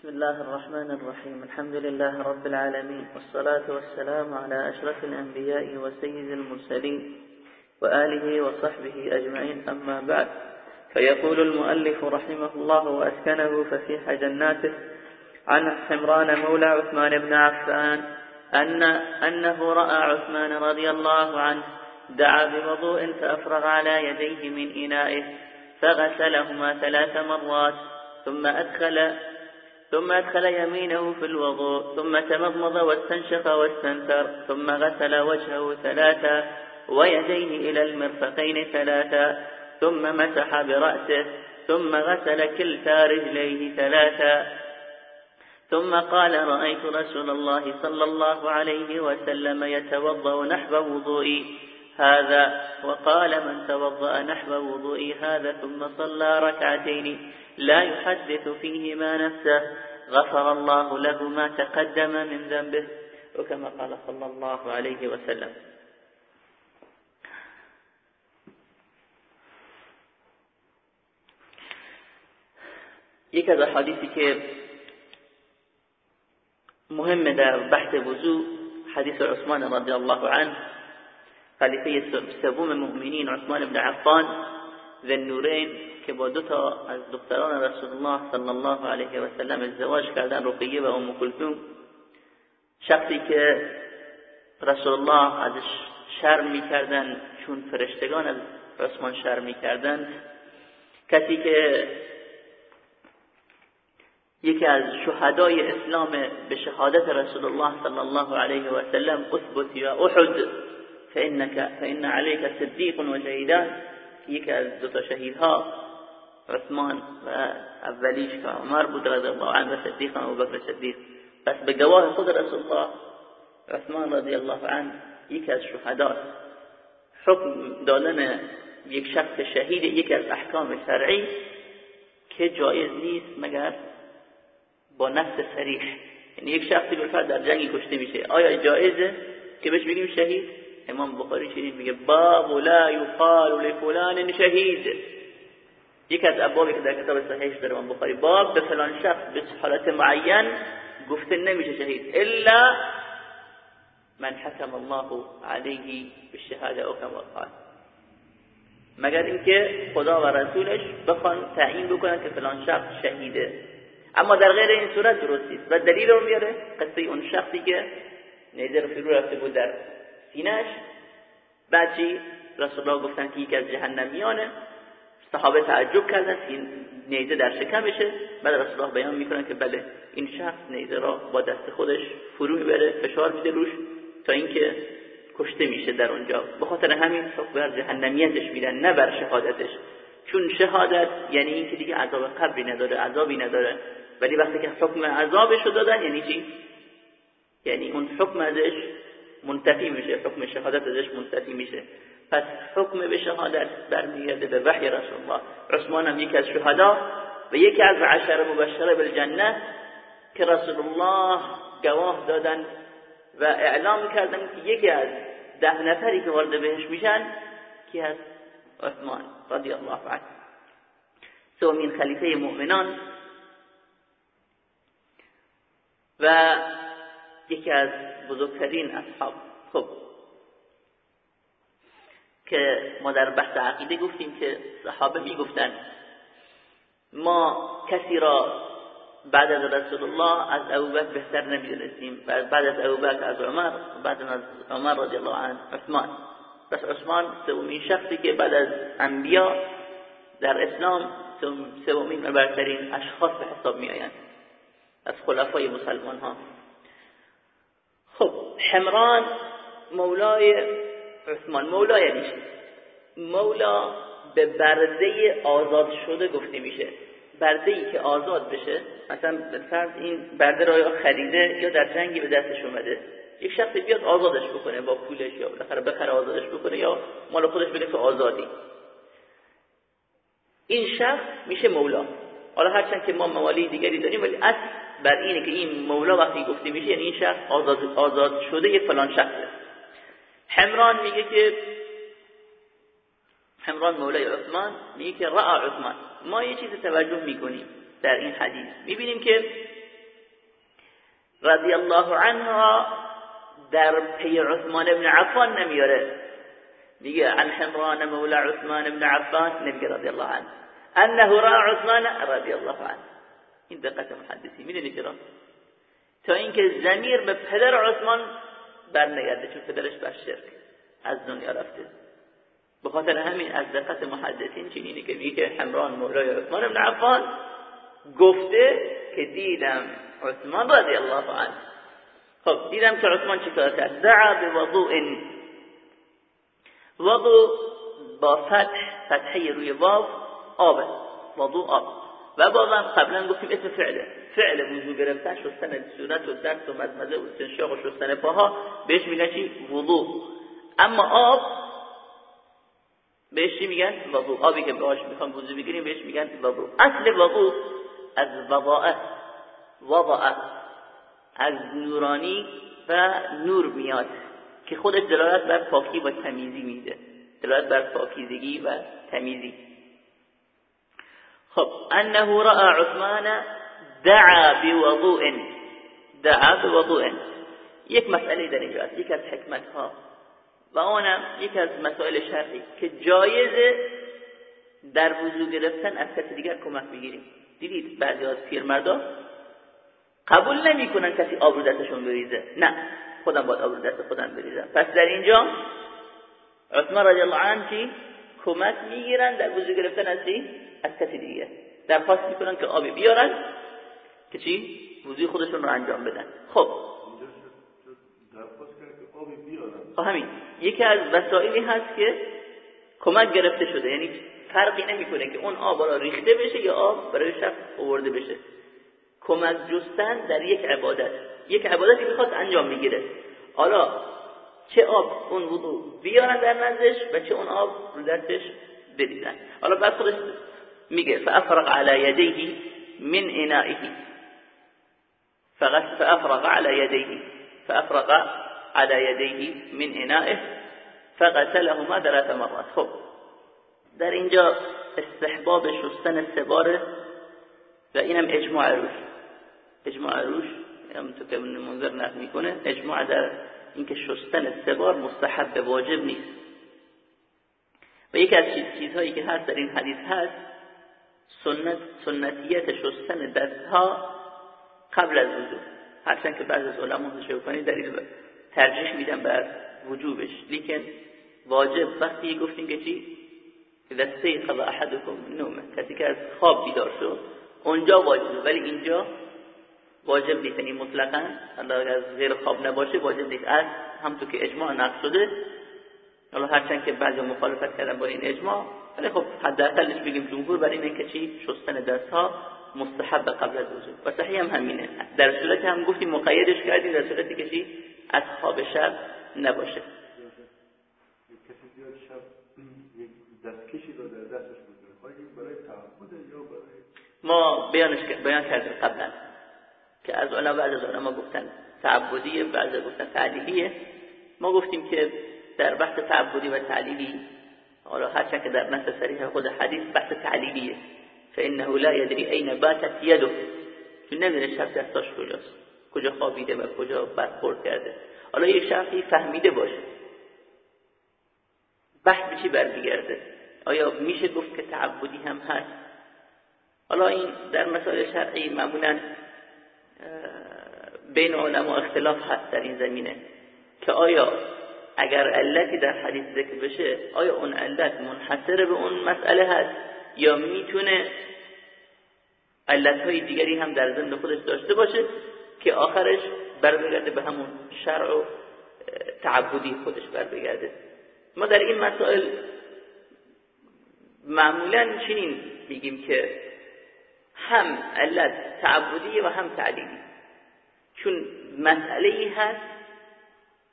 بسم الله الرحمن الرحيم. الحمد لله رب العالمين. والصلاة والسلام على أشرف الأنبياء وسيد المرسلين وآله وصحبه أجمعين. أما بعد فيقول المؤلف رحمه الله وأسكنه فسيح جناته عن حمران مولى عثمان بن عفان أن أنه رأى عثمان رضي الله عنه دعا بوضوء فأفرغ على يديه من إنائه فغسلهما ثلاث مرات ثم أدخل ثم أدخل يمينه في الوضوء ثم تمضمض واستنشق واستنثر ثم غسل وجهه ثلاثا ويديه إلى المرفقين ثلاثا ثم مسح برأسه ثم غسل كلتا رجليه ثلاثا ثم قال رأيت رسول الله صلى الله عليه وسلم يتوضأ نحو وضوئي هذا. وقال من توضأ نحو وضوئي هذا ثم صلى ركعتين. لا يحدث فيهما نفسه. غفر الله له ما تقدم من ذنبه. وكما قال صلى الله عليه وسلم. یک از حدیثی که مهم در بحث وضوع حدیث عثمان رضی الله عنه خلیفه سوم مؤمنین عثمان بن عفان ذنورین که با دو تا از دختران رسول الله صلی الله علیه و سلم ازدواج کردن رقیه و ام کلثوم. شخصی که رسول الله ازش شرم می‌کردن چون فرشتگان از عثمان شرم می‌کردند کسی که یکی از شهدای اسلام به شهادت رسول الله صلی الله علیه و سلم اثبت یا احد فانك فان عليك صديق و یکی از دو تا شهیدها عثمان و اولیش که عمر بود رضی الله عنه و صدیق و بکر صدیق. پس به گواه خود رسول الله عثمان رضی الله عنه یکی از شهدا. حکم دادن یک شخص شهید یکی از احکام شرعی که جایز نیست مگر با نفس سریح یعنی یک شخصی بالفرد در جنگی کشته میشه. آیا جایزه که بهش بگیم شهید؟ امام بخاری شریف میگه باب لا یقال لفلان شهید. یک از ابوابی که در کتاب صحیحش داره امام بخاری باب به فلان شخص به حالت معین گفته نمیشه شهید الا من حکم الله علیه بالشهاده او کما قال. مگر اینکه خدا و رسولش بخوان تعیین بکنن که فلان شخص شهیده. اما در غیر این صورت درست نیست و دلیل رو میاره قصه اون شخصی که نیزه رو فرو رفته بود در سینهش بعد چی؟ رسول الله گفتن که یکی از جهنمیانه. صحابه تعجب کردن این نیزه در شکمشه. بعد رسول الله بیان می‌کنن که بله این شخص نیزه را با دست خودش فرو می‌بره فشار میده روش تا اینکه کشته میشه در اونجا. به خاطر همین بر جهنمیتش میدن نه بر شهادتش. چون شهادت یعنی اینکه دیگه عذاب قبری نداره عذابی نداره. ولی وقتی که حکم عذابش رو دادن یعنی چی؟ یعنی اون حکم ازش منتفی میشه حکم شهادت ازش منتفی میشه. پس حکم به شهادت برمیگرده به وحی رسول الله عثمان هم یکی از شهدا و یکی از عشر مبشره بالجنه که رسول الله گواه دادن و اعلام کردن که یکی از ده نفری که وارد بهش میشن کی هست؟ عثمان رضی الله عنه سومین خلیفه مؤمنان و یکی از بزرگترین اصحاب. خب که ما در بحث عقیده گفتیم که صحابه می‌گفتن ما کسی را بعد از رسول الله از ابوبکر بهتر نمی‌دونستیم. بعد از ابوبکر از عمر بعد از عمر رضی الله عنه عثمان. پس عثمان سومین شخصی که بعد از انبیا در اسلام سومین و برترین اشخاص به حساب می آیند از خلفای مسلمان ها خب حمران مولای عثمان مولا یعنی مولا به برده آزاد شده گفته میشه. برده ای که آزاد بشه مثلا فرض این برده را خریده یا در جنگی به دستش اومده. یک شخص بیاد آزادش بکنه با پولش یا بالاخره بخره آزادش بکنه یا مال خودش بده که آزادی. این شخص میشه مولا. حالا هرچند که ما موالی دیگری داریم ولی اصل بر اینه که این مولا وقتی گفته میشه یعنی این شخص آزاد, آزاد شده یه فلان شخصه. حمران میگه که حمران مولای عثمان میگه که رأى عثمان ما یه چیز توجه می‌کنیم در این حدیث می‌بینیم که رضی الله عنها در پی عثمان ابن عفان نمیاره میگه عن حمران مولا عثمان ابن عفان نمیگه رضی الله عنه انه را عثمان رضی الله عنه این دقت محدثی می‌دونی چرا تا اینکه زمیر به پدر عثمان برنگرده چون پدرش بر شرک از دنیا رفته. به خاطر همین از دقت محدثین چنینی که میگه حمران مولای عثمان ابن عفان گفته که دیدم عثمان رضی الله عنه. خب دیدم که عثمان چیکار کرد؟ دعا به وضوء. وضوء با فتح فتحه روی واو آب وضوء آب. و بازم قبلا گفتیم اسم فعله. فعل وضو گرفتن شستن صورت و دست و مزمزه و استنشاق و شستن پاها بهش میگن چی؟ وضو. اما آب بهش میگن؟ وضو. آبی که باهاش می‌خوام وضو بگیریم بهش میگن وضو. اصل وضو از وضاء وضاء از نورانی و نور میاد که خودش دلالت بر پاکی و تمیزی میده. دلالت بر پاکیزگی و تمیزی. خب انه رأى عثمان دعا بوضوء دعا بوضوء. یک مسئله در اینجا است یک از حکمت ها و اونم یک از مسائل شرعی که جایزه در وضو گرفتن از کسی دیگر کمک بگیریم. دیدید بعضی از پیرمردا؟ قبول نمی‌کنن کسی آب رو دستشون بریزه. نه خودم باید آب رو دست خودم بریزم. پس در اینجا عثمان رضی الله عنه کمک می‌گیرن در وضو گرفتن از چی از کسی دیگه. درخواست می‌کنن که آبی بیارن که چی؟ وضوی خودشون رو انجام بدن. خب. خب همین. یکی از وسایلی هست که کمک گرفته شده. یعنی فرقی نمی‌کنه که اون آب را ریخته بشه یا آب برای شخص آورده بشه. کمک جستن در یک عبادت. یک عبادتی می‌خواد انجام می‌گیره حالا چه آب اون وضو بیارن در نزدش و چه اون آب رو دستش بریزن. حالا بعد خودش میگه فافرق على يديه من انائه فافرغ على يديه. فافرغ على يديه من انائه فغسلهما ثلاث مرات. خب در اینجا استحباب شستن سباره و اینم اجماع روش. اجماع روش تو که منظر نقل می‌کنه اجماع در اینکه شستن سبار مستحب واجب نیست. و یکی از چیزهایی که هست در این حدیث هست سنت سنتیت شستن دستها قبل از وضو هرچند که بعض از علما شوکانی در این ترجیح میدن بر وجوبش. لیکن واجب وقتی گفتیم که چی؟ دسته قضا احدکم نومه کسی که از خواب بیدار شد اونجا واجبه. ولی اینجا واجب نیست. یعنی مطلقا از غیر خواب نباشه واجب نیست. از همطور که اجماع نقل شده حالا هرچند که بعضی مخالفت کردن با این اجماع ولی خب حداقلش بگیم؟ جمهور برای اینه که چی؟ شستن دست ها مستحب قبل از وضو و صحیح هم همینه. در صورتی هم گفتیم مقیدش کردیم در صورتی که چی؟ از خواب شب نباشه. ما بیانش بیان کردیم قبلا. که از علما بعض از علما گفتن تعبدیه بعض گفتن تعلیلیه. ما گفتیم که در بحث تعبدی و تعلیلی حالا هرچند که در نص صریح خود حدیث بحث تعلیلیه. فانه لا يدري اين باتت يده چون نمی‌دونه شب دستاش کجاست کجا خوابیده و کجا برخورد کرده. حالا یک شخصی فهمیده باشه. بحث به چی برمیگرده؟ آیا میشه گفت که تعبدی هم هست؟ حالا این در مسائل شرعی معمولا بین علما اختلاف هست در این زمینه که آیا اگر علتی در حدیث ذکر بشه آیا اون علت منحصر به اون مسئله هست یا می‌تونه علت های دیگری هم در ضمن خودش داشته باشه که آخرش برمیگرده به همون شرع و تعبدی خودش برمیگرده؟ ما در این مسائل معمولا چنین میگیم که هم علت تعبدی و هم تعلیلی چون مسئله ای هست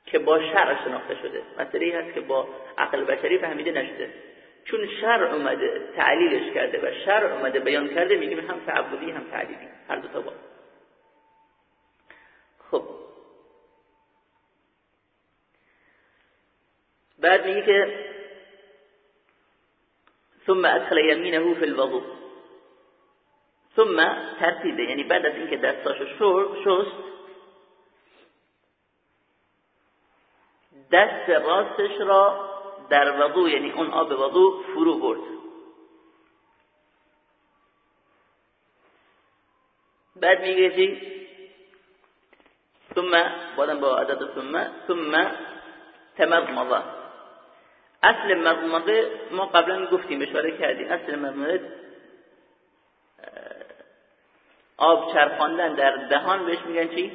که با شرع شناخته شده. مسئله ای هست که با عقل بشری فهمیده نشده. چون شرع اومده تعلیلش کرده و شرع اومده بیان کرده میگیم هم تعبدی هم تعلیلی هر دو تا با. خب. بعد میگه که ثم ادخل يمينه في الوضوء ثم ترتیبه. یعنی بعد از اینکه دستاشو شست دست راستش را در وضو یعنی اون آب وضو فرو برد. بعد میگه چی ثم بادم با عدد ثم ثم تمضمض. اصل مضمضه ما قبلا گفتیم اشاره کردیم. اصل مضمضه آب چرخاندن در دهان بهش میگن چی؟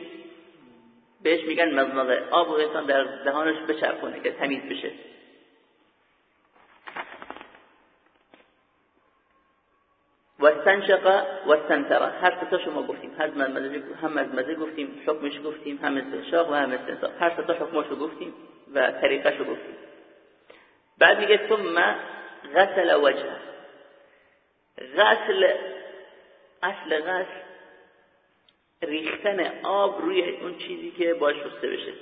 بهش میگن مضمضه آب و انسان در دهانش بچرخونه که تمیز بشه. و استنشق و استنتره هر ستا شما گفتیم. هم از مزه گفتیم حکمش گفتیم هم استنشاق و هم استنساق. هر ستا حکمش رو گفتیم و طریقش رو گفتیم. بعد میگه ثم غسل وجه غسل اصل غسل ریختن آب روی اون چیزی که باش شسته بشه.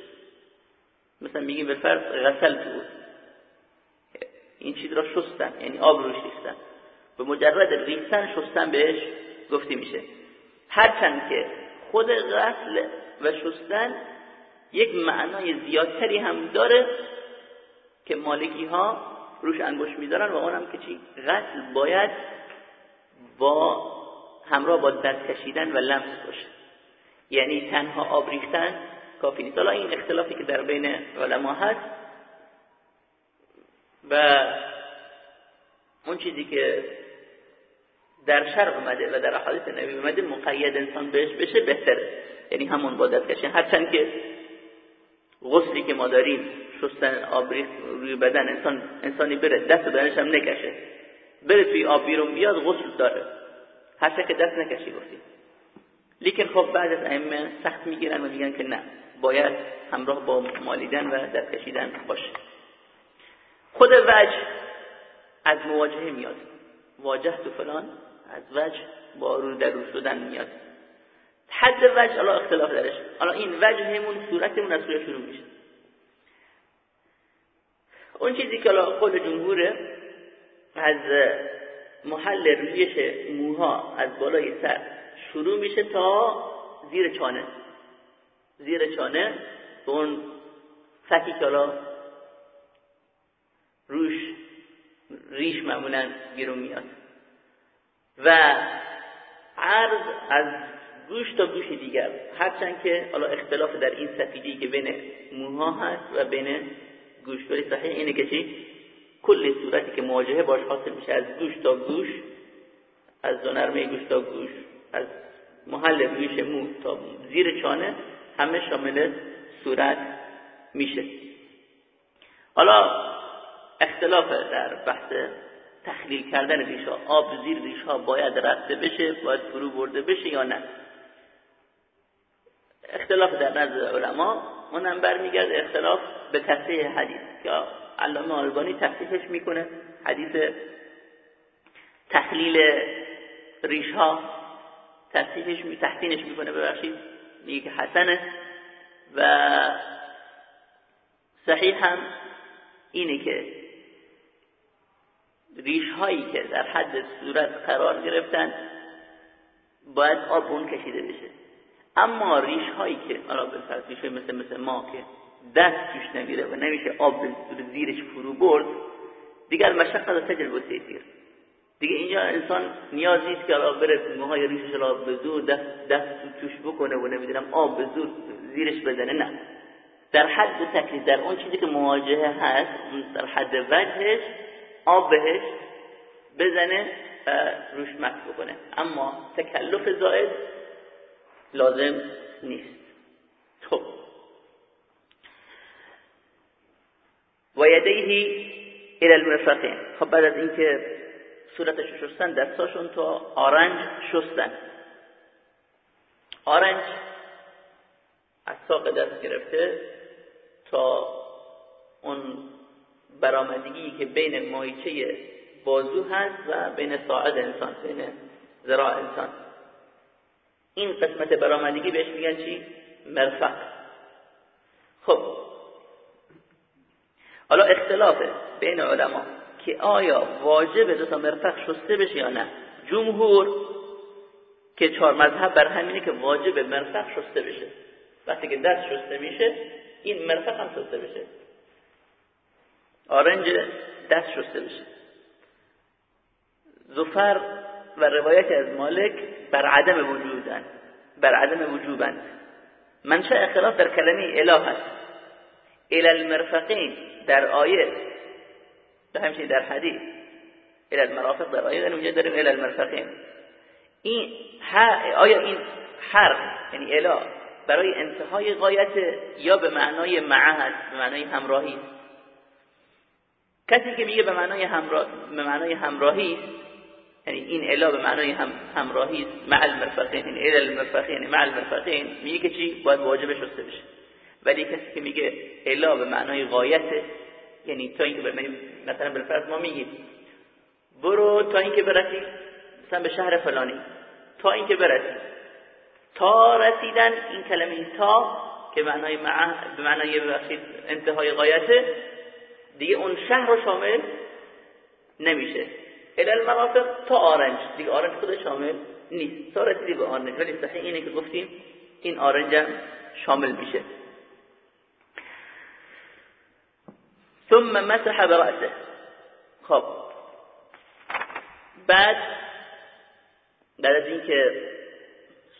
مثلا میگیم به فرض غسل بود. این چیز را شستن یعنی آب روش ریختن. به مجرد ریختن شستن بهش گفته میشه. هرچند که خود غسل و شستن یک معنای زیادتری هم داره که مالکی ها روش انگوش می‌ذارن و اونم که چی؟ غسل باید با همراه با دست کشیدن و لمس باشه. یعنی تنها آب ریختن کافی نیست. حالا این اختلافی که در بین علما هست و اون چیزی که در شرع اومده و در احادیث نبی اومده مقید انسان بهش بشه بهتره یعنی همون با دست کشیدن. هرچند که غسلی که ما داریم شستن آب روی بدن انسان انسانی بره دست بدنش هم نکشه. بره توی آب بیرون بیاد غسل داره. هرچند که دست نکشی گفتیم لیکن خب بعد از ائمه سخت می‌گیرن و میگن که نه باید همراه با مالیدن و دست کشیدن باشه. خود وجه از مواجهه میاد. واجه تو فلان از وجه با رو در رو شدن میاد. حد وجه حالا اختلاف درش. حالا این وجهمون صورتمون از شروع میشه. اون چیزی که حالا قول جمهوره از محل ریش موها از بالای سر شروع میشه تا زیر چانه. زیر چانه به اون فکی که روش ریش معمولا بیرون میاد. و عرض از گوش تا گوش دیگر هرچند که حالا اختلاف در این سفیدی که بین موها هست و بین گوش ولی صحیح اینه که چی؟ کل صورتی که مواجهه باش حاصل میشه از گوش تا گوش از دو نرمه گوش تا گوش. از محل ریش مو تا زیر چانه همه شامل صورت میشه. حالا اختلاف در بحث تخلیل کردن ریش ها آب زیر ریش ها باید رفته بشه باید فرو برده بشه یا نه؟ اختلاف در نزد علما اونم برمیگرد اختلاف به تصحیح حدیث. یا علامه آلبانی تصحیحش می‌کنه حدیث تخلیل ریش ها. تصحیحش می تحسینش می‌کنه ببخشید میگه حسنه. و صحیح هم اینه که ریش هایی که در حد صورت قرار گرفتن باید آب اون کشیده بشه. اما ریش هایی که حالا به ریش مثل مثل ما که دست توش نمیره و نمیشه آب زیرش فرو برد دیگر مشقت و تجربه دیگه اینجا انسان نیاز نیست که الان بره موهای ریشش را به زور دست دست توش بکنه و نمی‌دونم آب به زور زیرش بزنه نه. در حد تکلیف در اون چیزی که مواجهه هست در حد وجهش آب بهش بزنه و روش مکس بکنه. اما تکلف زائد لازم نیست. خب. و یدیه الى المرفقین. خب بعد از اینکه صورتش شستن دستاشون تا آرنج شستن. آرنج از ساق دست گرفته تا اون برآمدگی که بین مایچه بازو هست و بین ساعد انسان بین ذراع انسان. این قسمت برآمدگی بهش میگن چی؟ مرفق. خب. حالا اختلافه بین علما. که آیا واجب دو تا مرفق شسته بشه یا نه؟ جمهور که چهار مذهب بر همینه که واجب مرفق شسته بشه. وقتی که دست شسته میشه این مرفق هم شسته بشه. آرنج دست شسته بشه. زفر و روایت از مالک بر عدم وجودن. بر عدم وجوبند منشأ اختلاف در کلمه اله هست. الى المرفقین در آیه به همچنین در حدیث الى المرافق در آیه اونجا داریم الى المرفقین. این آیا این حرف یعنی اله برای انتهای غایت یا به معنای معه هست به معنای همراهی؟ کسی که میگه به معنای همراه به معنای همراهی یعنی این اله به معنای هم همراهی مع المرفقین یعنی اله المرفقین مع المرفقین میگه که چی؟ باید واجب شسته بشه ولی کسی که میگه اله به معنای غایت یعنی تا اینکه مثلا بالفرض ما میگیم برو تا اینکه برسی مثلا به شهر فلانی. تا اینکه برسی. تا رسیدن این کلمه تا که معنای مع به معنای انتهای غایته دیگه اون شهر رو شامل نمیشه. الى المرافق تا آرنج. دیگه آرنج خود شامل نیست. تا رسیدی به آرنج ولی صحیح اینه که گفتیم این آرنج هم شامل میشه. ثم مسح برأسه. خب. بعد بعد از اینکه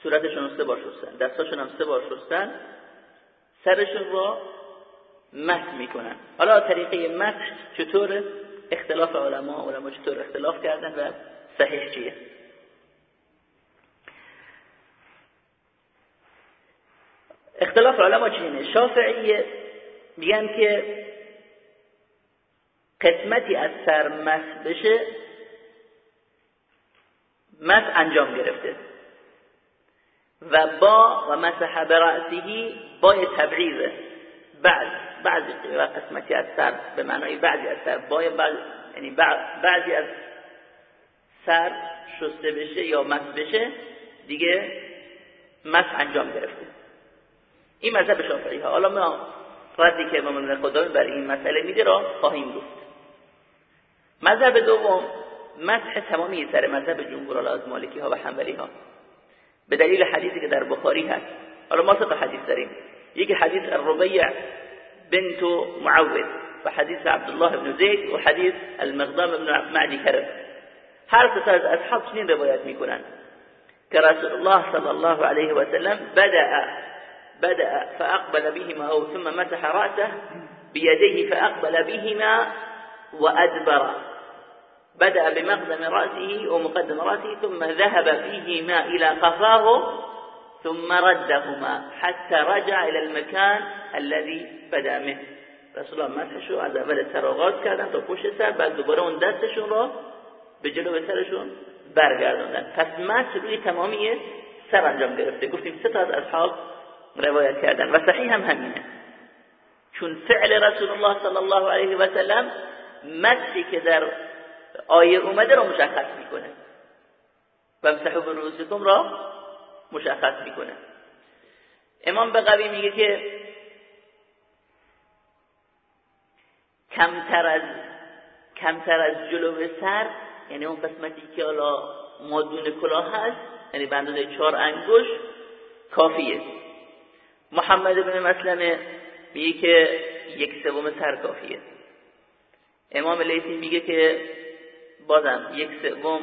صورتشون سه بار شستن دستاشون هم سه بار شستن سرشون رو مسح می‌کنن. حالا طریقه مسح چطوره؟ اختلاف علما علما چطور اختلاف کردن و صحیح چیه؟ اختلاف علما چیه شافعیه میگن که قسمتی از سر مسح بشه مسح انجام گرفته. و با و مسح برأسه با تبعیضه بعد بعضی قسمتی از سر به معنای بعضی از سر با یعنی بعضی از سر شسته بشه یا مس بشه دیگه مس انجام گرفته. این مذهب شافعی ها حالا ما ردی که امام خدا بر این مسئله میده را خواهیم گفت مذهب دوم مسح تمامی سر مذهب جمهور از مالکی ها و حنبلی ها به دلیل حدیثی که در بخاری هست. حالا ما سه حدیث داریم. یکی حدیث الربیع بنت معوذ وحديث عبد الله بن زيد وحديث المقدام بن معدي كرب هر سه از اصحاب چنین روایت می‌کنن. که رسول الله صلی الله عليه وسلم بدأ بدأ فأقبل بهما أو ثم مسح رأسه بيديه فأقبل بهما وأدبر بدأ بمقدم رأسه ومقدم رأسه ثم ذهب فيهما إلى قفاه ثم ردهما حتى رجع إلى المكان الذي بدأ منه. رسول الله مسحشو از اول سر کردن تا پشت سر بعد دوباره اون دستشون را به جلو سرشون برگردوندن. پس مسح روی تمامی سر انجام گرفته. گفتیم سه تا از اصحاب روایت کردن و صحیح هم همینه. چون فعل رسول الله صلی الله علیه و سلم مسحی که در آیه اومده را مشخص می‌کنه. و مسحو به را مشخص می‌کنه. امام بقوی میگه که کمتر از کمتر از جلو سر یعنی اون قسمتی که حالا مادون کلاه هست یعنی به چهار انگوش کافیه. محمد بن مسلمه میگه که یک سوم سر کافیه. امام لیثی میگه که بازم یک سوم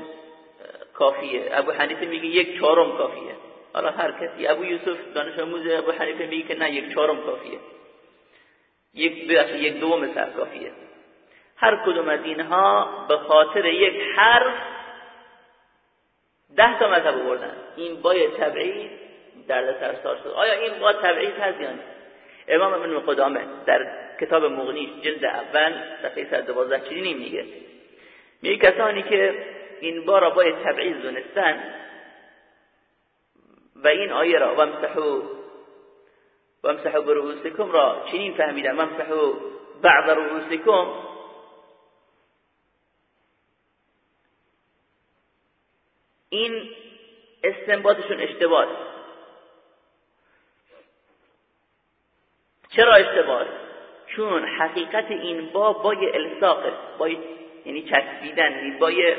کافیه. ابو حنیفه میگه یک چهارم کافیه. حالا هر کسی ابو یوسف دانش آموز ابو حنیفه میگه که نه یک چهارم کافیه. یک یک دوم سر کافیه. هر کدوم از اینها به خاطر یک حرف ده تا مذهب بردن. این با تبعید در سرسار شد. آیا این با تبعید هست یا امام ابن قدامه در کتاب مغنیش جلد اول صفحه 112 چنین میگه میگه کسانی که این با را با تبعید دونستن و این آیه را وامسحو وامسحو برؤوسکم را چنین فهمیدن وامسحو بعض رؤوسکم این استنباطشون اشتباه چرا اشتباه؟ چون حقیقت این با بای الساقه با یعنی چسبیدن یعنی بای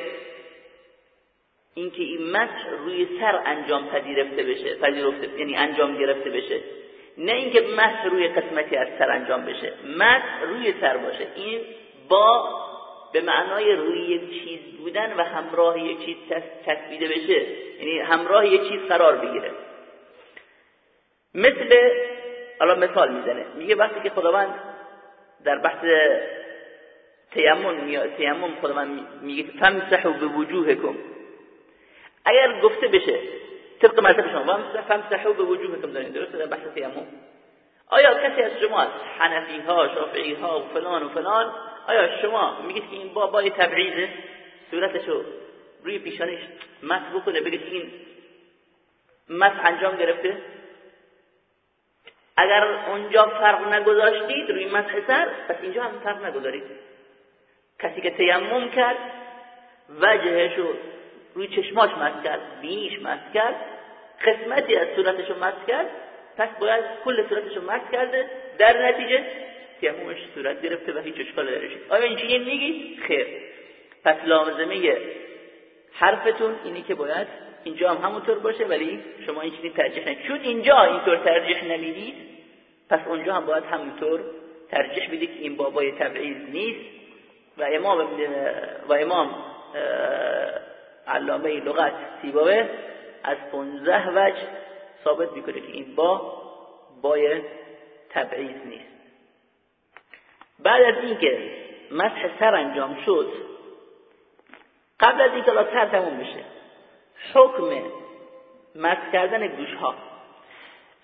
اینکه این مسح روی سر انجام پذیرفته بشه پذیرفته یعنی انجام گرفته بشه. نه اینکه مسح روی قسمتی از سر انجام بشه مسح روی سر باشه. این با به معنای روی یک چیز بودن و همراه یک چیز تصویده بشه. یعنی همراه یک چیز قرار بگیره. مثل الان مثال می‌زنه. میگه وقتی که خداوند در بحث تیمم تیمم خداوند میگه فمسحوا به وجوهکم اگر گفته بشه طبق مذهب شما فمسحوا به وجوهکم دارین درسته؟ در بحث تیمم آیا کسی از شما حنفی ها شافعی ها و فلان و فلان آیا شما میگید که این بابای تبعیضه؟ صورتشو روی پیشانش مس بکنه بگید این مس انجام گرفته؟ اگر اونجا فرق نگذاشتید روی مسح سر پس اینجا هم فرق نگذارید. کسی که تیمم کرد وجهشو روی چشماش مس کرد بینیش مس کرد قسمتی از صورتشو مس کرد پس باید کل صورتشو مس کرده در نتیجه تیممش صورت گرفته و هیچ اشکال نداره آیا این چیزی میگی؟ خیر. پس لازمه حرفتون اینی که باید اینجا هم همونطور باشه ولی شما این چیزی ترجیح نمی‌دید. چون اینجا اینطور ترجیح نمی‌دید پس اونجا هم باید همونطور ترجیح بدید که این بابای تبعیض نیست. و امام و امام علامه لغت سیباوه از 15 وجه ثابت می‌کنه که این با بای تبعیض نیست. بعد از اینکه مسح سر انجام شد قبل از اینکه سر تموم بشه حکم مسح کردن گوش ها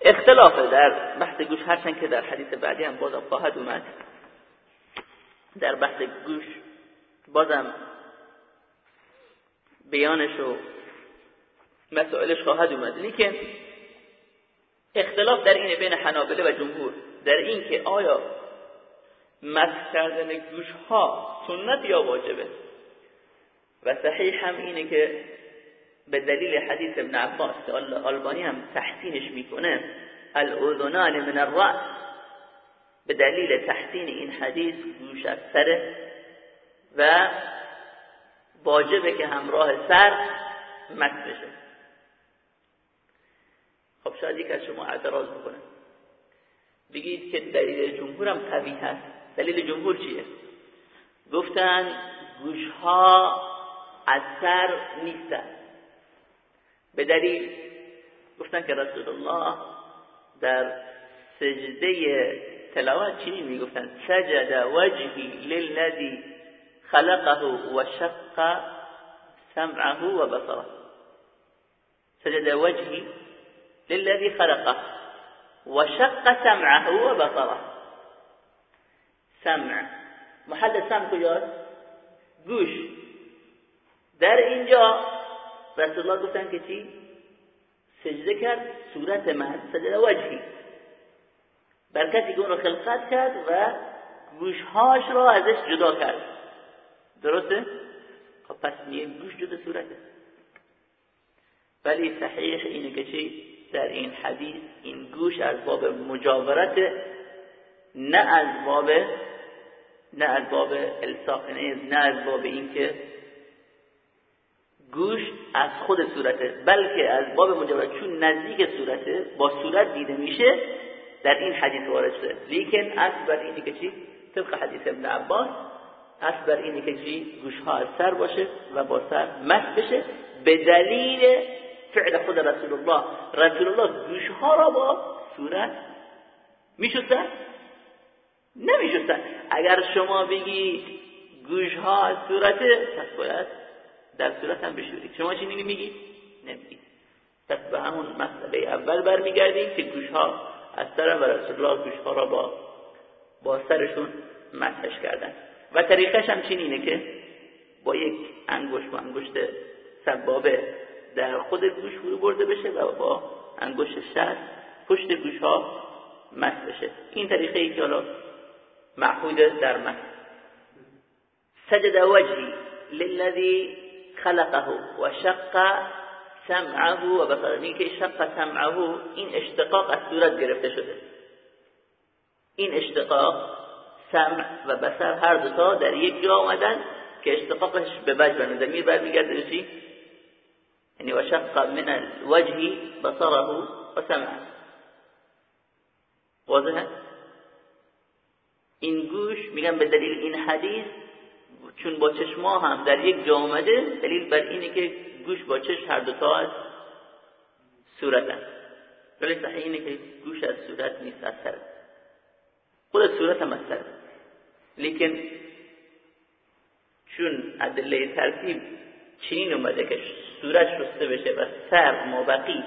اختلافه در بحث گوش هرچند که در حدیث بعدی هم بازم خواهد اومد. در بحث گوش. بازم بیانش و مسائلش خواهد اومد. لیکن اختلاف در این بین حنابله و جمهور در این که آیا مسح کردن گوش ها سنت یا واجبه. و صحیح هم اینه که به دلیل حدیث ابن عباس که آلبانی هم تحسینش می‌کنه الاذنان من الرأس. به دلیل تحسین این حدیث گوش سره و واجبه که همراه سر مس بشه. خب شاید یک از شما اعتراض بکنه. بگید که دلیل جمهور هم قوی هست. دلیل جمهور چیه؟ گفتن گوشها از سر نیستن. به دلیل گفتن که رسول الله در سجده تلاوت چی میگفتن؟ سجد وجهی للذی خلقه و شق سمعه و بصره. سجد وجهی للذي خلقه وشق سمعه و بصره. سمع. محل سمع کجاست؟ گوش. در اینجا رسول الله گفتن که چی؟ سجده کرد صورت من سجده وجهی. بر کسی که اون رو خلقت کرد و گوشهاش را ازش جدا کرد. درسته؟ خب پس میگه گوش جدا صورته. ولی صحیح اینه که چی؟ در این حدیث این گوش از باب مجاورت نه از باب نه از باب الساق نه از باب اینکه گوش از خود صورته بلکه از باب مجاورت. چون نزدیک صورته با صورت دیده میشه در این حدیث وارد شده لیکن اصل بر اینی که چی؟ طبق حدیث ابن عباس اصل بر اینی که چی؟ گوش ها از سر باشه و با سر مس بشه. به دلیل فعل خود رسول الله رسول الله گوش ها را با صورت میشستن؟ نمیشستن. اگر شما بگید گوش ها از صورته پس باید در صورت هم بشورید. شما چی میگید؟ نمیگید. پس به همون مسئله اول برمیگردیم که گوش ها از و رسول الله را با با سرشون مسحش کردن. و طریقش هم چین که با یک انگشت و انگشت سبابه در خود گوش فرو برده بشه و با انگشت شست پشت گوش ها مس بشه. این طریقه ای که حالا معهود در مس سجد وجهی للذی خلقه و شق سمعه و بصره که شق سمعه. این اشتقاق از صورت گرفته شده. این اشتقاق سمع و بصر هر دوتا در یک جا آمدن که اشتقاقش به وجه زمیر برمیگرده چی؟ یعنی و شق من الوجه بصره و سمعه. واضحه این گوش میگن به دلیل این حدیث چون با چشما هم در یک جا آمده دلیل بر اینه که گوش با چشم هر دوتا از صورتن ولی صحیح اینه که گوش از صورت نیست از سر. خود صورت هم از سر. لیکن چون ادله ترتیب چنین اومده که صورت شسته بشه و سر مابقی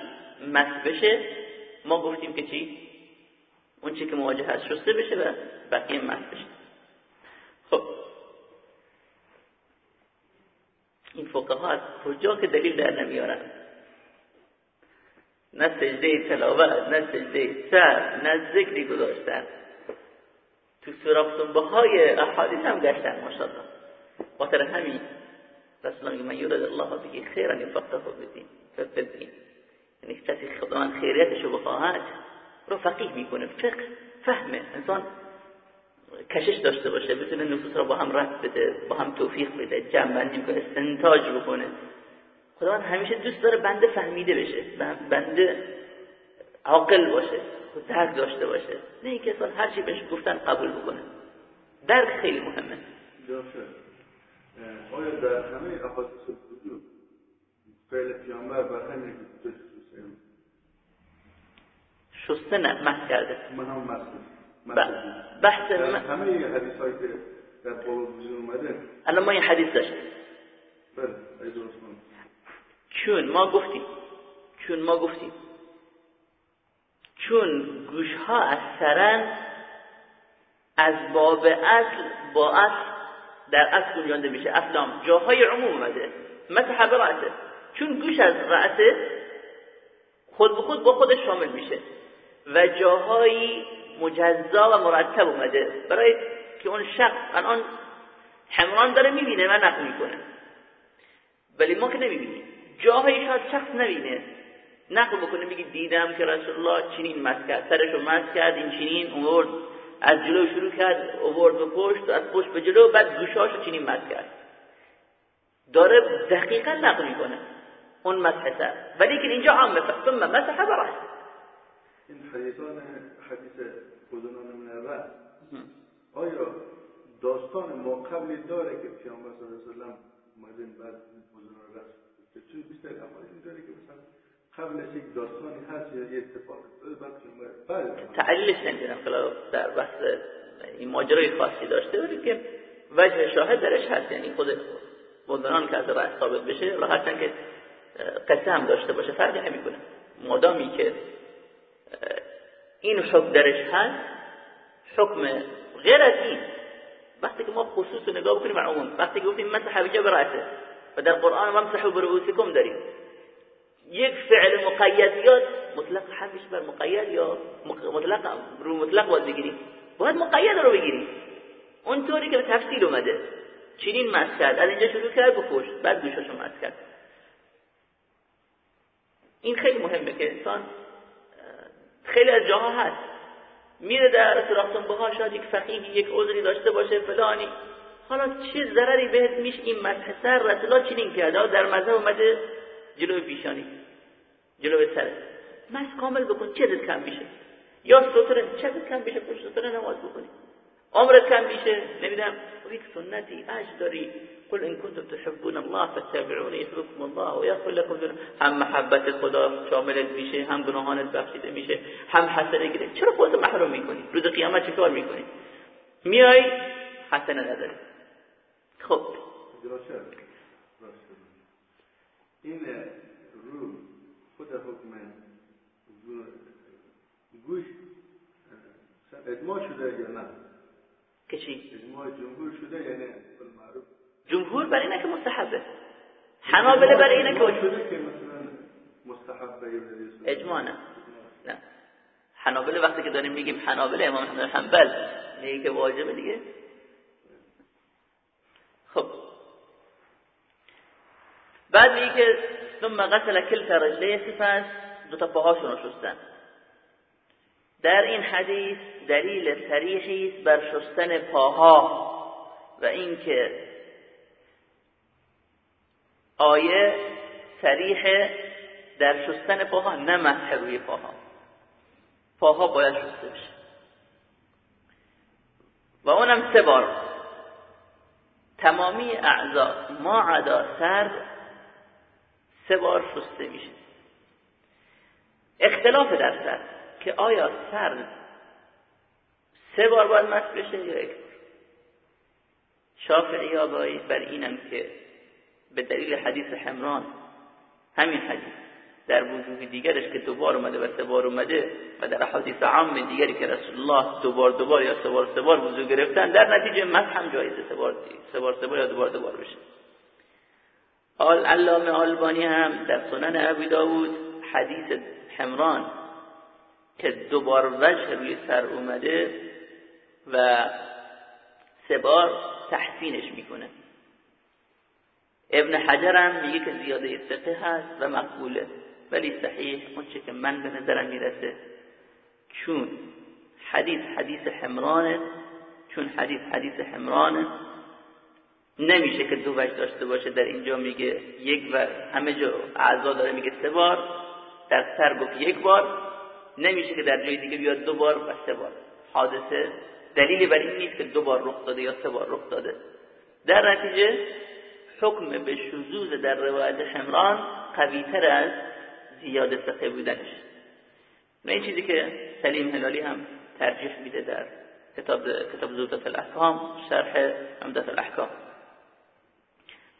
مس بشه ما گفتیم که چی؟ اون چی که مواجه هست شسته بشه و بقیه مس بشه. خب این فقها از کجا که دلیل در نمیارن؟ نه سجده تلاوت نه سجده سر نه ذکری گذاشتن. تو سراغ های احادیث هم گشتن ماشاءالله. خاطر همین رسول من یورد الله بگی خیرا یفقهه بدین فبدین یعنی کسی خدا خیریتشو بخواهد رو فقیه می‌کنه. فقه فهمه. انسان کشش داشته باشه بتونه نفوس رو با هم رفت بده با هم توفیق بده جمع بندی کنه استنتاج بکنه. خداوند همیشه دوست داره بنده فهمیده بشه بنده عاقل باشه درک داشته باشه. نه اینکه اصلا هر چی بهش گفتن قبول بکنه. درک خیلی مهمه. آیا در همه احادیث وجود فعل پیامبر بر همین شسته نه محض کرده. من هم بحث همه حدیث هایی که در قول اومده. الان ما این حدیث داشتیم. بله چون ما گفتیم. چون ما گفتیم. چون گوش ها از سرن از باب اصل با اصل در اصل گنجانده میشه. افلام جاهای عموم اومده مسح رأسه چون گوش از رأسه خود به خود با خودش شامل میشه. و جاهایی مجزا و مرتب اومده. برای که اون شخص الان حمران داره می‌بینه و نقل می‌کنه. ولی ما که نمی‌بینیم. جاهایی شاید شخص نبینه. نقل بکنه میگه دیدم که رسول الله چنین مس کرد سرشو مس کرد این چنین امور از جلو شروع کرد اوورد به پشت از پشت به جلو بعد گوشاشو چنین مس کرد. داره دقیقا نقل می‌کنه. اون مسح سر ولی که اینجا عامه. ثم مسح براش حدیثان حدیث خودنان من آیا داستان ما قبلی داره که پیامبر صلی الله علیه و سلم اومدن بعد خودنان رأس چون بیشتر این داره که مثلا قبلش یک داستانی هست یا یه اتفاق. بعد بعد تعلیلش نمی‌دونم خلا در بحث این ماجرای خاصی داشته ولی که وجه شاهد درش هست. یعنی خود بودنان که از رأس ثابت بشه راحتن که قصه هم داشته باشه فرقی نمی‌کنه. مادامی که این حکم درش هست حکم غیر از این. وقتی که ما خصوص رو نگاه بکنیم عموم وقتی که گفتیم مسح بجا برأسه و در قرآن ممسحوا برؤوسکم داریم. یک فعل مقیدیات مطلق همیشه بر مقید یا مطلق رو مطلق باید بگیریم؟ باید مقید رو بگیریم. اونطوری که به تفصیل اومده. چنین مس کرد. از اینجا شروع کرد به پشت بعد گوشاشو مس کرد. این خیلی مهمه که انسان خیلی از جاها هست. میره در سراغ ها شاید یک فقیهی یک عذری داشته باشه فلانی. حالا چه ضرری بهت میشه؟ این مسح سر رسول چنین کرده در مذهب اومده جلو پیشانی جلو سر. مس کامل بکن چه کم میشه. یا ستره چه کم میشه پشت ستره نماز بکنی عمرت کم میشه. نمی‌دونم. یک سنتی اش داری. قل ان کنتم تحبون الله فاتبعوني يحببكم الله ويغفر لكم هم محبت خدا شامل میشه هم گناهانت بخشیده میشه هم حسنه گیره. چرا خودت محروم می‌کنی؟ روز قیامت چه کار می‌کنی؟ میای حسنه نداری خب. این رو خود حکم گوش ادما شده یا نه؟ که چی؟ اجماع جمهور شده یعنی جمهور برای اینه که مستحبه. حنابله برای اینه که مستحبه اجماع نه نه. حنابله وقتی که داریم میگیم حنابله امام احمد حنبل میگه که واجبه دیگه. خب. بعد میگه که ثم غسل کلتا رجله سپس دو تا پاهاشون رو شستن در این حدیث دلیل صریحی است بر شستن پاها و اینکه آیه صریح در شستن پاها نه مسح روی پاها. پاها باید شسته بشه. و اونم سه بار. تمامی اعضا ما عدا سر سه بار شسته میشه. اختلاف در سر که آیا سر سه بار باید مس بشه یا یک شافعی بر اینم که به دلیل حدیث حمران. همین حدیث. در وجوه دیگرش که دوبار اومده و سه بار اومده و در حدیث عام دیگری که رسول الله دوبار دوبار یا سه بار سه بار گرفتن در نتیجه مس هم جایزه سه بار سه بار بار یا دوبار دوبار بشه. آل علامه آلبانی هم در سنن ابی داود حدیث حمران که دوبار وجه روی سر اومده و سه بار تحسینش می‌کنه. ابن حجر هم میگه که زیاده فقه هست و مقبوله. ولی صحیح اونچه که من به نظرم می‌رسه. چون حدیث حدیث حمرانه چون حدیث حدیث حمرانه. نمیشه که دو وجه داشته باشه. در اینجا میگه یک و همه جا اعضا داره میگه سه بار. در سر گفت یک بار. نمیشه که در جای دیگه بیاد دو بار و سه بار. حادثه دلیلی بر این نیست که دو بار رخ داده یا سه بار رخ داده. در نتیجه حکم به شذوذ در روایت حمران قویتر از زیاده فقه بودنش. و این چیزی که سلیم هلالی هم ترجیح میده در کتاب کتاب زودت الاحکام شرح عمدت الاحکام.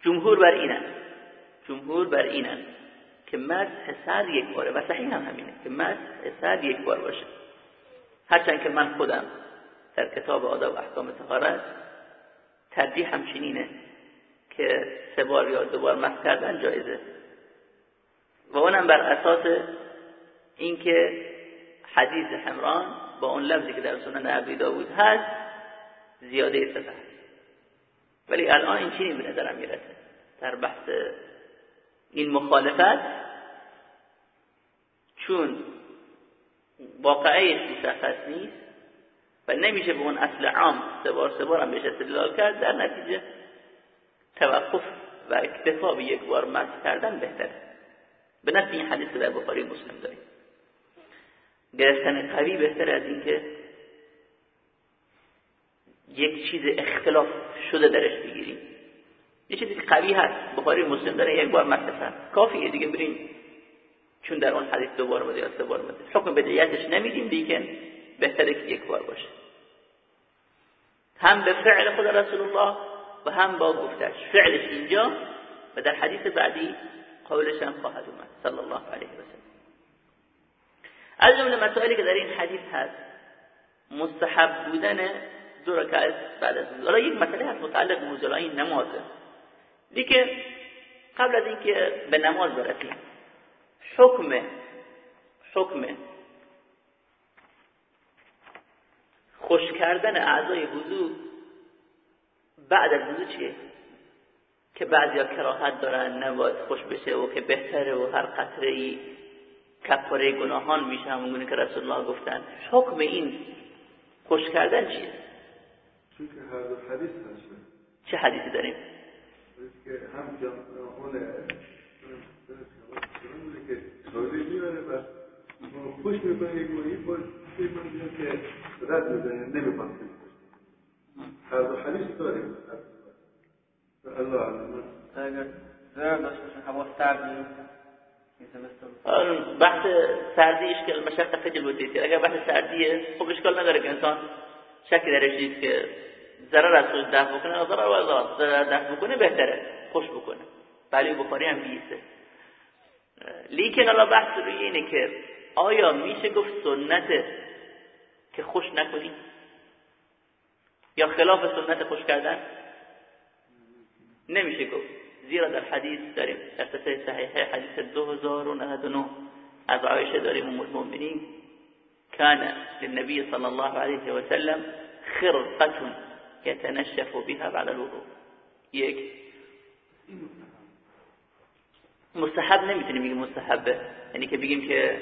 جمهور بر اینن. جمهور بر اینن که مسح سر یک باره و صحیح هم همینه که مسح سر یک بار باشه. هرچند که من خودم در کتاب آداب احکام تهارت ترجیح همچنینه که سه بار یا دو بار مسح کردن جایزه. و اونم بر اساس اینکه حدیث حمران با اون لفظی که در سنن ابی داود هست زیاده سفه ولی الان این چیزی به نظرم می‌رسه. در بحث این مخالفت چون واقعیش مشخص نیست و نمیشه به اون اصل عام سه بار سه بار هم بهش استدلال کرد در نتیجه توقف و اکتفا به یک بار مسح کردن بهتره. به این حدیث در بخاری مسلم داریم. گرفتن قوی بهتر از اینکه یک چیز اختلاف شده درش بگیریم. یه چیزی که قوی هست بخاری مسلم داره یک بار مسح کافیه دیگه بریم. چون در اون حدیث دو بار بوده یا سه بار بوده. حکم بدیتش نمیدیم لیکن بهتره که یک بار باشه. هم به فعل خود رسول الله و هم با گفتش. فعلش اینجا و در حدیث بعدی قولش هم خواهد اومد. صلی الله علیه و سلم. از جمله مسائلی که در این حدیث هست مستحب بودن دو رکعت بعد از حالا یک مسئله هست متعلق به این نمازه دیگه قبل از اینکه به نماز برسیم حکم حکم خوش کردن اعضای وضو بعد از وضو چیه؟ که بعضیا کراهت دارن نباید خوش بشه و که بهتره و هر قطره ای کفاره گناهان میشه همونگونه که رسول الله گفتن. حکم این خوش کردن چیه؟ چون که هر دو حدیث هست. چه حدیثی داریم؟ که هم اون که سوزی میاره و خوش می‌کنه یک مایی باز که رد می‌زنه نمی‌خواد هر دو حدیث داریم الله علم اگر ضرر داشته باشه هوا سرد بحث سردی اشکال مشقه تجل بودیتی اگر بحث سردیه خب اشکال نداره که انسان شکی درش نیست که ضرر از خود دفع بکنه. ضرر و ضرر دفع بکنه بهتره. خوش بکنه. بلی بخاری هم بیسته لیکن الله بحث روی اینه که آیا میشه گفت سنته که خوش نکنی؟ یا خلاف سنت خوش کردن؟ نمیشه گفت. زیرا در حدیث داریم در سلسله صحیحه حدیث 2099 از عایشه داریم ام المؤمنین كان للنبي صلى الله عليه وسلم خرقة يتنشف بها بعد الوضوء. یک. مستحب نمی‌تونیم بگیم مستحبه. یعنی که بگیم که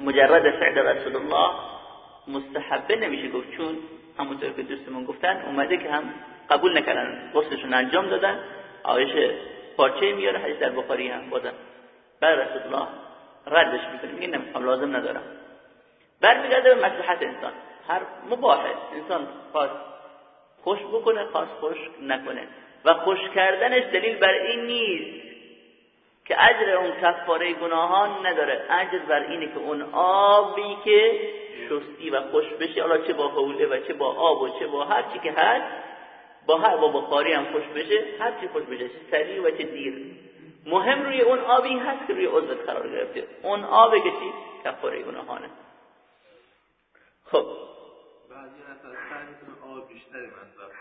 مجرد فعل رسول الله مستحبه نمیشه گفت چون همونطور که دوستمون گفتن اومده که هم قبول نکردن غسلشون انجام دادن. آیش پارچه میاره حدیث در بخاری هم بازم. بعد رسول الله ردش می‌کنه میگه نمی‌خوام لازم ندارم. برمیگرده به مصلحت انسان. هر مباحه انسان خواست خوش بکنه خواست خوش نکنه. و خوش کردنش دلیل بر این نیست که اجر اون کفاره گناهان نداره. اجر بر اینه که اون آبی که شستی و خوش بشه حالا چه با حوله و چه با آب و چه با هر چی که هست با هر با بخاری هم خوش بشه هر چی خوش بشه چه سریع و چه دیر. مهم روی اون آبی هست که روی عضوت قرار گرفته. اون آبی که چی؟ کفاره گناهانه. خب. بعضی آب بیشتری مصرف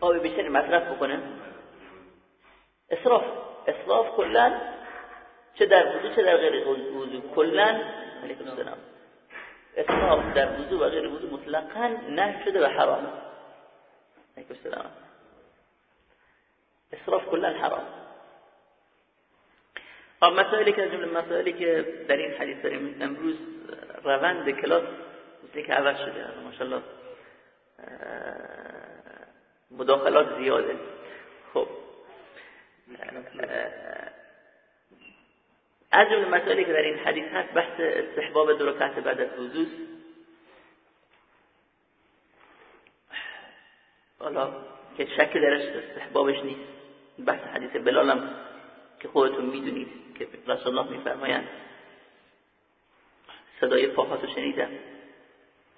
آب بیشتری مصرف بکنه اصراف اصراف کلا چه در وضو چه در غیر وضو کلا علیکم السلام. اصراف در وضو و غیر وضو مطلقا نه شده و حرام. علیکم السلام. اصراف کلا حرام. خب مسائلی که از جمله مسائلی که در این حدیث داریم امروز روند کلاس مثل که عوض شده. ماشاءالله مداخلات زیاده. خب از جمله مسائلی که در این حدیث هست بحث استحباب دو رکعت بعد از وضو حالا که شک درش استحبابش نیست. بحث حدیث بلالم که خودتون می‌دونید که رسول الله میفرمایند صدای پاهاتو شنیدم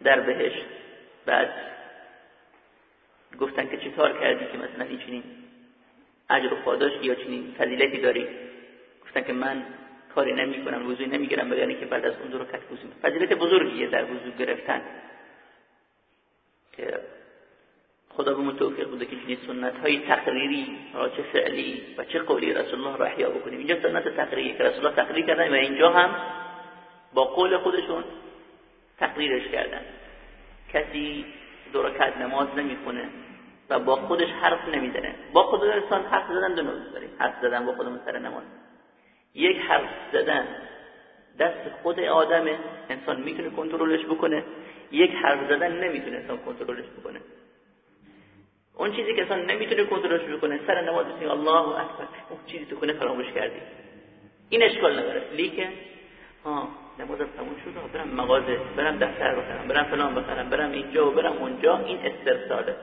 در بهش. بعد گفتن که چطور کردی که مثلا این چنین اجر و پاداش یا چنین فضیلتی داری؟ گفتن که من کاری نمی کنم وضوی نمی‌گیرم مگر که بعد از اون دو رکعت وضو فضیلت بزرگیه در وضو گرفتن. که خدا به توفیق بوده که چنین سنت های تقریری چه فعلی و چه قولی رسول الله را احیا بکنیم. اینجا سنت تقریری که رسول الله تقریر کردن و اینجا هم با قول خودشون تقریرش کردن. کسی دو رکعت نماز نمی‌خونه و با خودش حرف نمی‌زنه. با خود انسان حرف زدن دو نوع داریم حرف زدن با خودمون سر نماز. یک حرف زدن دست خود آدمه انسان می‌تونه کنترلش بکنه. یک حرف زدن نمی‌تونه انسان کنترلش بکنه. اون چیزی که انسان نمی‌تونه کنترلش بکنه سر نماز میگه الله اکبر اون چیزی تو کنه فراموش کردی. این اشکال نداره. لیکن ها نمازم تموم شد برم مغازه برم دفتر بخرم برم فلان بخرم برم اینجا و برم اونجا. این استرساله.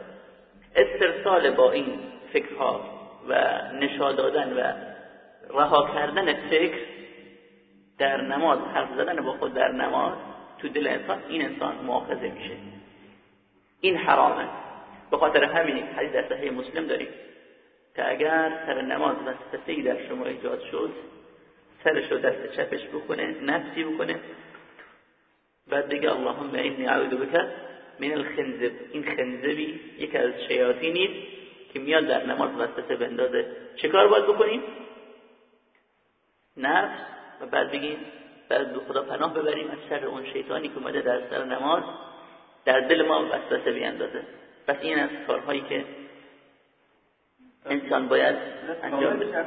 استرسال با این فکرها و نشا دادن و رها کردن فکر در نماز حرف زدن با خود در نماز تو دل انسان این انسان مؤاخذه میشه. این حرامه. به خاطر همین حدیث در صحیح مسلم داریم که اگر سر نماز وسوسه در شما ایجاد شد سرش رو دست چپش بکنه نفسی بکنه بعد بگه اللهم اینی اعوذ بک من الخنزب این خنزبی یکی از شیاطینی که میاد در نماز وسوسه بندازه. چه کار باید بکنیم؟ نفس و بعد بگیم بعد به خدا پناه ببریم از شر اون شیطانی که اومده در سر نماز در دل ما وسوسه بیاندازه. پس این از کارهایی که انسان باید انجام بده.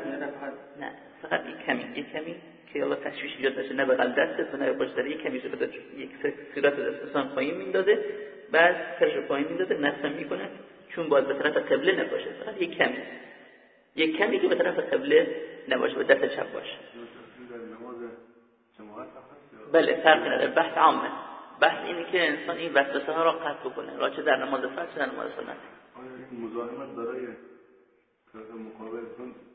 نه فقط یک کمی یک کمی که الله تشویش ایجاد نشه نه بغل دستت و نه داره یک کمی صورت یک صورت دست انسان پایین میندازه بعد سرش پایین میندازه نفسم می‌کنه چون باید به طرف قبله نباشه. فقط یک کمی یک کمی که به طرف قبله نباشه به دست چپ باشه. بله فرقی نداره بحث عامه. بحث اینه که انسان این وسوسه ها را قطع بکنه را چه در نماز فرض در نماز سنت. مزاحمت برای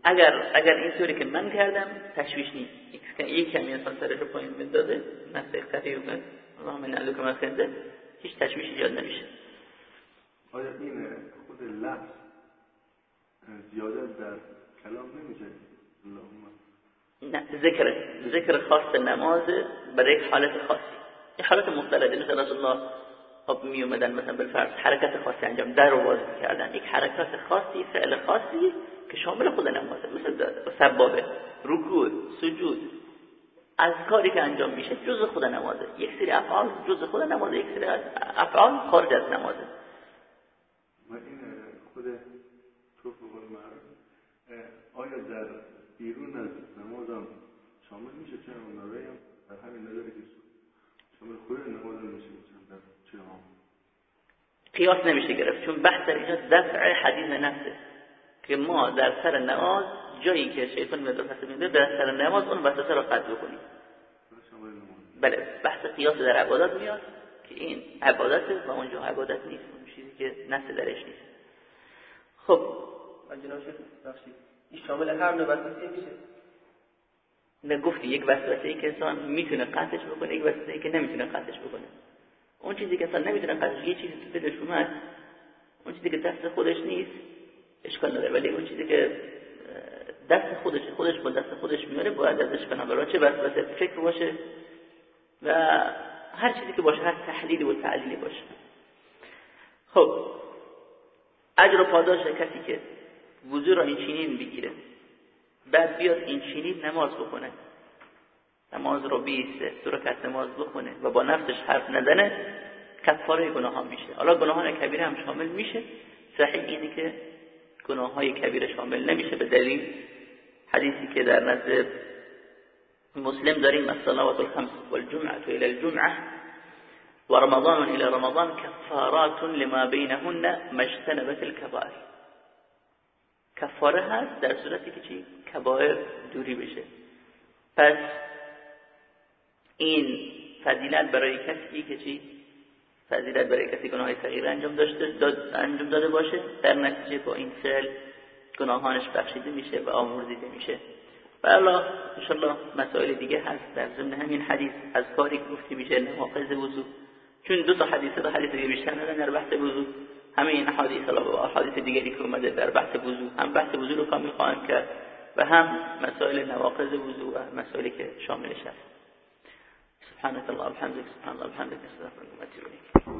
اگر اگر اینطوری که من کردم تشویش نیست. یک کمی انسان سرش رو پایین بندازه نفس اختفی بکنه اللهم نعلو که خنده هیچ تشویش ایجاد نمیشه. آیا این خود لفظ زیاده در کلام نمیشه؟ نه ذکر ذکر خاص نماز برای یک حالت خاصی. این حالت مختلفه مثل رسول الله خب می اومدن مثلا بالفرض حرکت خاصی انجام در رو باز کردن یک حرکت خاصی فعل خاصی که شامل خود نمازه مثل سبابه رکوع سجود. از کاری که انجام میشه جز خود نمازه یک سری افعال جز خود نمازه یک سری افعال خارج از نمازه و این خود تو آیا در بیرون از نمازم شامل میشه چه اون در همین نظری که شامل خود نمازم میشه در چه قیاس نمیشه گرفت چون بحث در اینجا دفع حدیث نفسه که ما در سر نماز جایی که شیطان میاد وسوسه میده در سر نماز اون وسوسه را قطع بکنیم. بله بحث قیاس در عبادت میاد که این عبادت و اونجا عبادت نیست اون چیزی که نسل درش نیست. خب. جناب این شامل هر نوع وسوسه میشه. نه گفتی یک وسوسه ای که انسان می‌تونه قطعش بکنه یک وسوسه ای که نمی‌تونه قطعش بکنه. اون چیزی که انسان نمی‌تونه قطعش یه چیزی تو دلش اومد اون چیزی که دست خودش نیست اشکال نداره. ولی اون چیزی که دست خودش خودش با دست خودش میاره باید ازش بنابرای چه وسوسه فکر باشه و هر چیزی که باشه هر تحلیلی و تعلیلی باشه. خب اجر و پاداش کسی که وضو را این چینین بگیره بعد بیاد این چینین نماز بکنه نماز رو بیسته دو رکعت نماز بخونه و با نفسش حرف نزنه کفاره گناه میشه. حالا گناهان کبیره هم شامل میشه. صحیح اینه که گناه های کبیره شامل نمیشه به دلیل حدیثی که در نزد مسلم داریم الصلوات الخمس والجمعة الى الجمعة ورمضان الى رمضان كفارات لما بينهن ما اجتنبت الكبائر. کفاره هست در صورتی که چی؟ کبائر دوری بشه. پس این فضیلت برای کسی که چی؟ فضیلت برای کسی گناه صغیره انجام داشته داد انجام داده باشه در نتیجه با این فعل گناهانش بخشیده میشه و آمرزیده میشه. و الله مسائل دیگه هست در ضمن همین حدیث. از کاری که گفتی میشه نواقض وضو. چون دو تا حدیث دو حدیث دیگه بیشتر ندارن در بحث وضو. همه این حدیث و حدیث دیگری که اومده در بحث وضو هم بحث وضو رو کامل خواهم کرد و هم مسائل نواقض وضو و مسائلی که شاملش هست. سبحانك الله وبحمدك سبحان الله وبحمدك استغفرك واتوب اليك